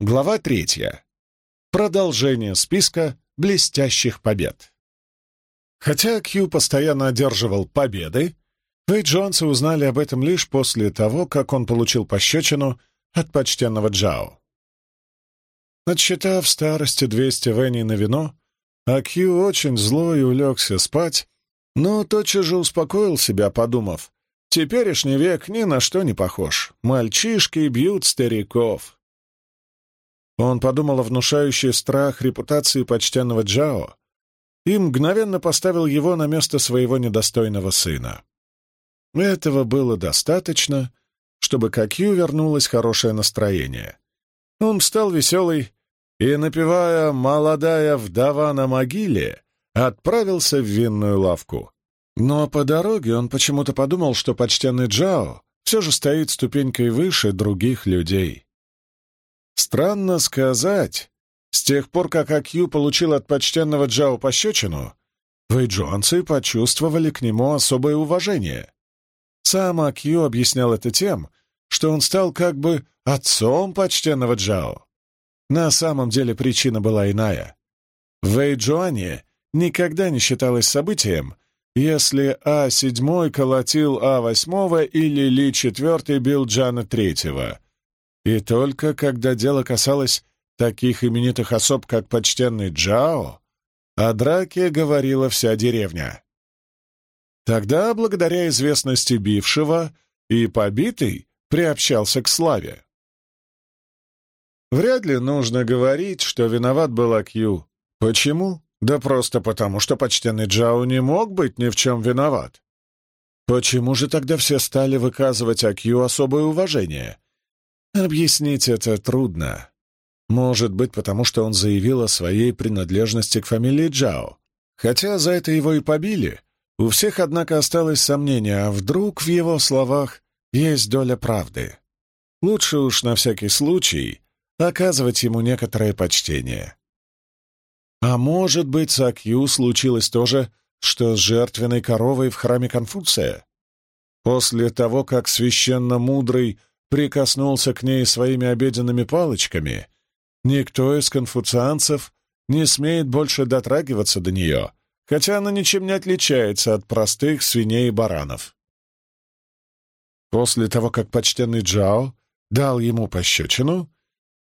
Глава третья. Продолжение списка блестящих побед. Хотя Кью постоянно одерживал победы, вы, Джонсы, узнали об этом лишь после того, как он получил пощечину от почтенного Джао. Отсчитав старости 200 веней на вино, Акью очень злой улегся спать, но тотчас же успокоил себя, подумав, «Теперешний век ни на что не похож. Мальчишки бьют стариков». Он подумал о внушающей страх репутации почтенного Джао и мгновенно поставил его на место своего недостойного сына. Этого было достаточно, чтобы к Акью вернулось хорошее настроение. Он встал веселый и, напевая «Молодая вдова на могиле», отправился в винную лавку. Но по дороге он почему-то подумал, что почтенный Джао все же стоит ступенькой выше других людей. Странно сказать, с тех пор, как Акью получил от почтенного Джао пощечину, вэйджуанцы почувствовали к нему особое уважение. Сам Акью объяснял это тем, что он стал как бы отцом почтенного Джао. На самом деле причина была иная. В Вэйджуане никогда не считалось событием, если А-7 колотил А-8 или Ли-4 бил Джана-3. И только когда дело касалось таких именитых особ, как почтенный Джао, о драке говорила вся деревня. Тогда, благодаря известности бившего, и побитый приобщался к славе. Вряд ли нужно говорить, что виноват был Акью. Почему? Да просто потому, что почтенный Джао не мог быть ни в чем виноват. Почему же тогда все стали выказывать Акью особое уважение? Объяснить это трудно. Может быть, потому что он заявил о своей принадлежности к фамилии Джао. Хотя за это его и побили, у всех, однако, осталось сомнение, а вдруг в его словах есть доля правды. Лучше уж на всякий случай оказывать ему некоторое почтение. А может быть, с Акью случилось то же, что с жертвенной коровой в храме Конфуция? После того, как священно мудрый прикоснулся к ней своими обеденными палочками, никто из конфуцианцев не смеет больше дотрагиваться до нее, хотя она ничем не отличается от простых свиней и баранов. После того, как почтенный Джао дал ему пощечину,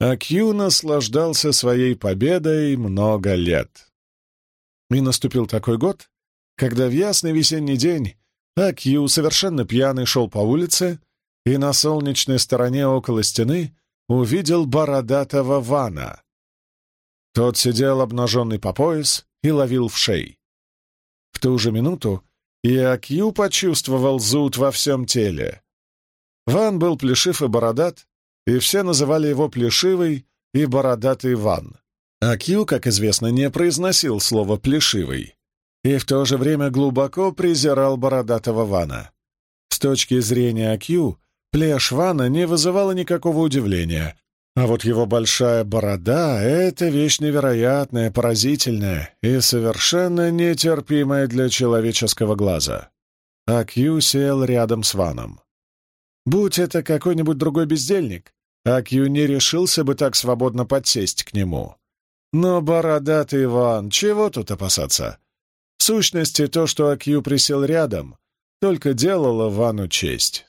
Акью наслаждался своей победой много лет. И наступил такой год, когда в ясный весенний день Акью, совершенно пьяный, шел по улице и на солнечной стороне около стены увидел бородатого Вана. Тот сидел обнаженный по пояс и ловил в шей. В ту же минуту и Акью почувствовал зуд во всем теле. Ван был плешив и бородат, и все называли его Плешивый и Бородатый Ван. А Кью, как известно, не произносил слово «плешивый» и в то же время глубоко презирал Бородатого Вана. С точки зрения Акью, плешь Вана не вызывала никакого удивления, а вот его большая борода — это вещь невероятная, поразительная и совершенно нетерпимая для человеческого глаза. Акью сел рядом с Ваном. Будь это какой-нибудь другой бездельник, Акью не решился бы так свободно подсесть к нему. Но бородатый Иван, чего тут опасаться? В сущности, то, что Акью присел рядом, только делало Вану честь.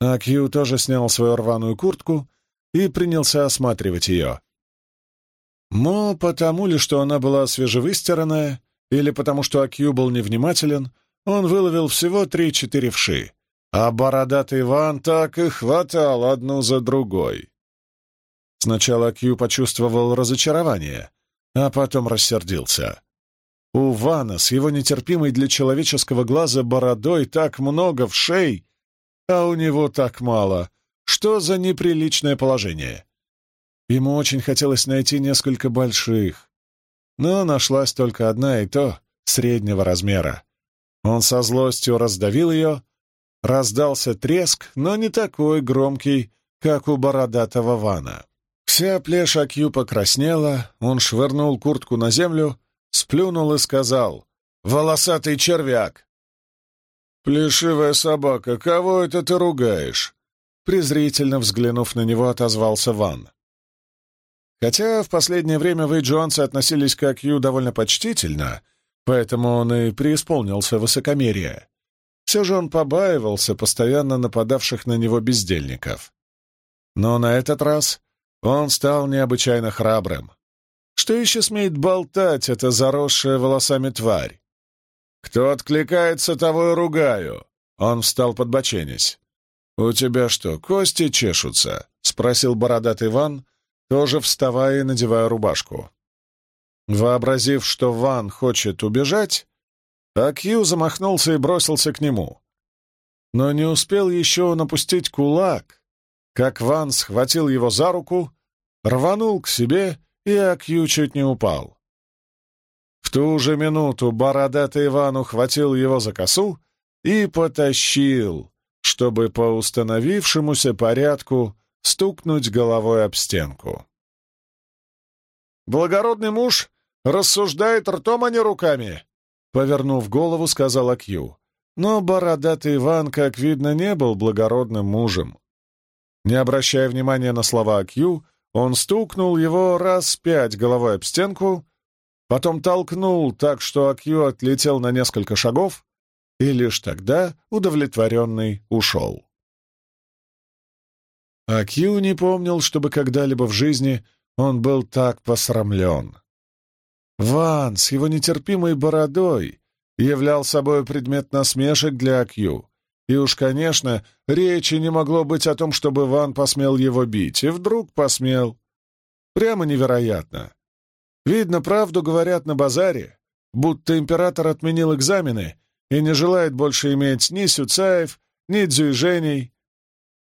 Акью тоже снял свою рваную куртку и принялся осматривать ее. Но потому ли, что она была свежевыстиранная, или потому что Акью был невнимателен, он выловил всего три-четыре вши, а бородатый Иван так и хватал одну за другой. Сначала Кью почувствовал разочарование, а потом рассердился. У Вана с его нетерпимой для человеческого глаза бородой так много в шей, а у него так мало. Что за неприличное положение? Ему очень хотелось найти несколько больших, но нашлась только одна и то среднего размера. Он со злостью раздавил ее, Раздался треск, но не такой громкий, как у бородатого Вана. Вся плешь Акью покраснела, он швырнул куртку на землю, сплюнул и сказал «Волосатый червяк!» «Плешивая собака, кого это ты ругаешь? презрительно взглянув на него, отозвался Ван. Хотя в последнее время Вэй Джонсы относились к Акью довольно почтительно, поэтому он и преисполнился высокомерия. Все же он побаивался постоянно нападавших на него бездельников. Но на этот раз он стал необычайно храбрым. Что еще смеет болтать эта заросшая волосами тварь? «Кто откликается, того и ругаю!» Он встал подбоченясь. «У тебя что, кости чешутся?» — спросил бородатый Иван, тоже вставая и надевая рубашку. Вообразив, что Ван хочет убежать, Акью замахнулся и бросился к нему. Но не успел еще он опустить кулак, как Ван схватил его за руку, рванул к себе, и Акью чуть не упал. В ту же минуту бородатый Иван ухватил его за косу и потащил, чтобы по установившемуся порядку стукнуть головой об стенку. «Благородный муж рассуждает ртом, а не руками!» Повернув голову, сказал Акью. Но бородатый Иван, как видно, не был благородным мужем. Не обращая внимания на слова Акью, он стукнул его раз пять головой об стенку, потом толкнул так, что Акью отлетел на несколько шагов, и лишь тогда удовлетворенный ушел. А Кью не помнил, чтобы когда-либо в жизни он был так посрамлен. Ван с его нетерпимой бородой являл собой предмет насмешек для Акью. И уж, конечно, речи не могло быть о том, чтобы Ван посмел его бить, и вдруг посмел. Прямо невероятно. Видно, правду говорят на базаре, будто император отменил экзамены и не желает больше иметь ни Сюцаев, ни Дзюйженей,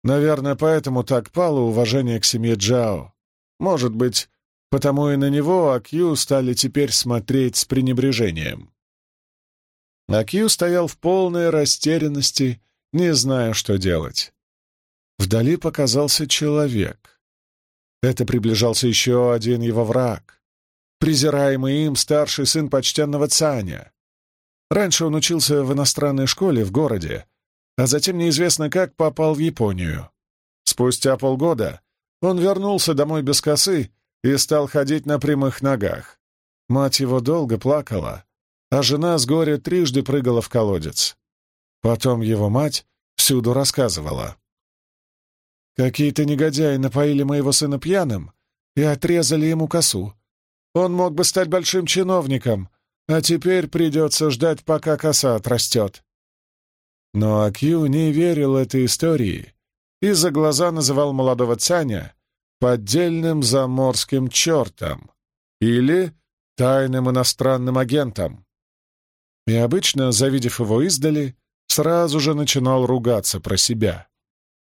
Наверное, поэтому так пало уважение к семье Джао. Может быть, потому и на него Акью стали теперь смотреть с пренебрежением. Акью стоял в полной растерянности, не зная, что делать. Вдали показался человек. Это приближался еще один его враг, презираемый им старший сын почтенного Цаня. Раньше он учился в иностранной школе в городе, а затем неизвестно как попал в Японию. Спустя полгода он вернулся домой без косы и стал ходить на прямых ногах. Мать его долго плакала, а жена с горя трижды прыгала в колодец. Потом его мать всюду рассказывала. Какие-то негодяи напоили моего сына пьяным и отрезали ему косу. Он мог бы стать большим чиновником, а теперь придется ждать, пока коса отрастет. Но Акью не верил этой истории и за глаза называл молодого Цаня поддельным заморским чертом или тайным иностранным агентом. И обычно, завидев его издали, сразу же начинал ругаться про себя.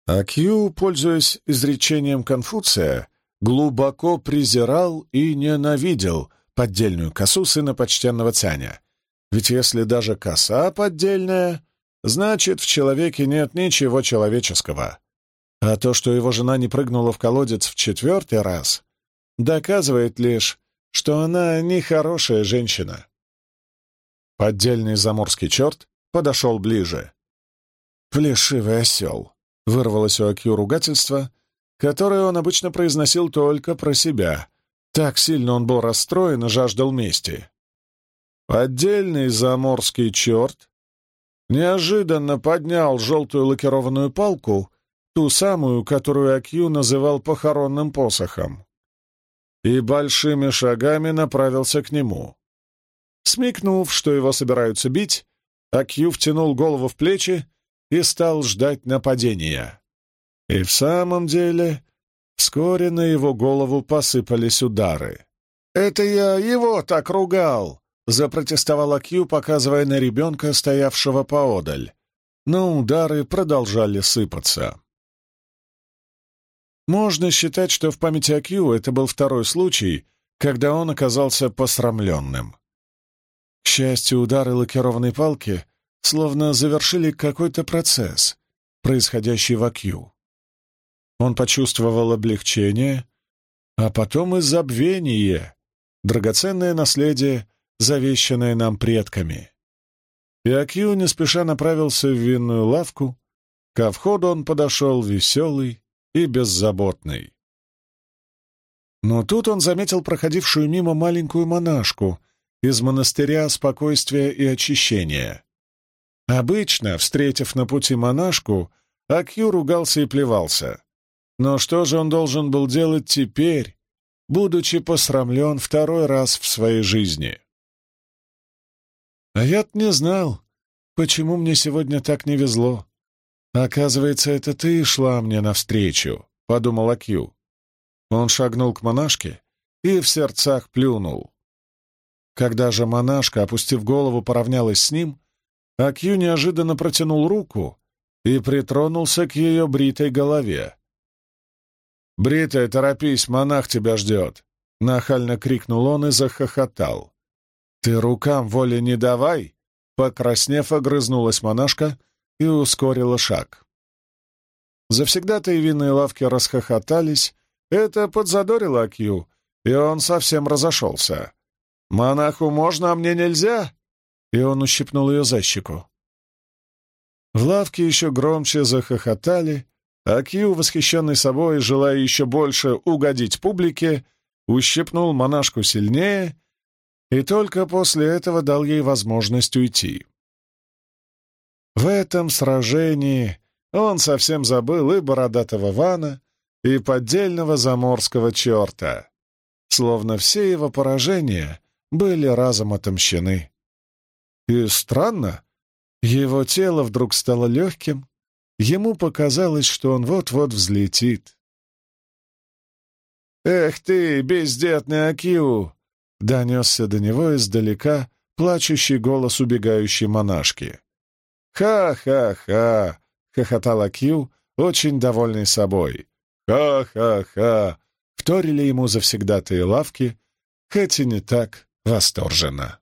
Акью, пользуясь изречением Конфуция, глубоко презирал и ненавидел поддельную косу сына почтенного Цаня. Ведь если даже коса поддельная, Значит, в человеке нет ничего человеческого. А то, что его жена не прыгнула в колодец в четвертый раз, доказывает лишь, что она нехорошая женщина. Поддельный заморский черт подошел ближе. «Плешивый осел», — вырвалось у Акью ругательство, которое он обычно произносил только про себя. Так сильно он был расстроен и жаждал мести. Поддельный заморский черт неожиданно поднял желтую лакированную палку, ту самую, которую Акью называл похоронным посохом, и большими шагами направился к нему. Смекнув, что его собираются бить, Акью втянул голову в плечи и стал ждать нападения. И в самом деле вскоре на его голову посыпались удары. «Это я его так ругал!» запротестовала Кью, показывая на ребенка, стоявшего поодаль. Но удары продолжали сыпаться. Можно считать, что в памяти о это был второй случай, когда он оказался посрамленным. К счастью, удары лакированной палки словно завершили какой-то процесс, происходящий в Акью. Он почувствовал облегчение, а потом и забвение, драгоценное наследие завещанное нам предками. Иакью не спеша направился в винную лавку, Ко входу он подошел веселый и беззаботный. Но тут он заметил проходившую мимо маленькую монашку из монастыря спокойствия и очищения. Обычно, встретив на пути монашку, Акью ругался и плевался. Но что же он должен был делать теперь, будучи посрамлен второй раз в своей жизни? А я-то не знал, почему мне сегодня так не везло. Оказывается, это ты шла мне навстречу, — подумал Акью. Он шагнул к монашке и в сердцах плюнул. Когда же монашка, опустив голову, поравнялась с ним, Акью неожиданно протянул руку и притронулся к ее бритой голове. «Бритая, торопись, монах тебя ждет!» — нахально крикнул он и захохотал. «Ты рукам воли не давай!» — покраснев, огрызнулась монашка и ускорила шаг. Завсегда-то и винные лавки расхохотались, это подзадорило Акью, и он совсем разошелся. «Монаху можно, а мне нельзя?» И он ущипнул ее за щеку. В лавке еще громче захохотали, а Кью, восхищенный собой желая еще больше угодить публике, ущипнул монашку сильнее и только после этого дал ей возможность уйти. В этом сражении он совсем забыл и бородатого Вана, и поддельного заморского черта, словно все его поражения были разом отомщены. И странно, его тело вдруг стало легким, ему показалось, что он вот-вот взлетит. «Эх ты, бездетный Акиу!» — донесся до него издалека плачущий голос убегающей монашки. «Ха-ха-ха!» — хохотал Акиу, очень довольный собой. «Ха-ха-ха!» — вторили ему завсегдатые лавки, хоть и не так восторженно.